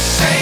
say